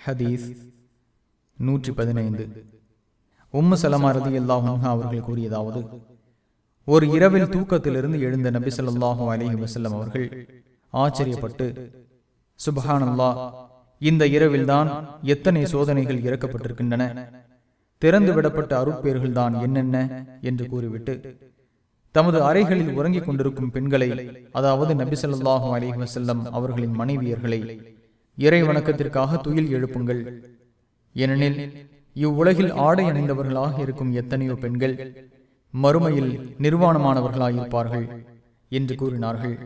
ஹதீஸ் நூற்றி பதினைந்து. உம்மு சலமாரதி அல்லாஹா அவர்கள் கூறியதாவது ஒரு இரவில் தூக்கத்திலிருந்து எழுந்த நபி சொல்லாஹு அலஹி வசல்லம் அவர்கள் ஆச்சரியப்பட்டு சுபஹானல்லா இந்த இரவில்தான் எத்தனை சோதனைகள் இறக்கப்பட்டிருக்கின்றன? திறந்து விடப்பட்ட அருட்பேர்கள் தான் என்னென்ன? என்று கூறிவிட்டு தமது அறைகளில் உறங்கிக் கொண்டிருக்கும் பெண்களை அதாவது நபி சொல்லாஹு அலைஹி வசல்லம் அவர்களின் மனைவியர்களை இறை வணக்கத்திற்காக துயில் எழுப்புங்கள். ஏனெனில் இவ்வுலகில் ஆடை அணிந்தவர்களாக இருக்கும் எத்தனையோ பெண்கள் மறுமையில் நிர்வாணமானவர்களாயிருப்பார்கள் என்று கூறினார்கள்.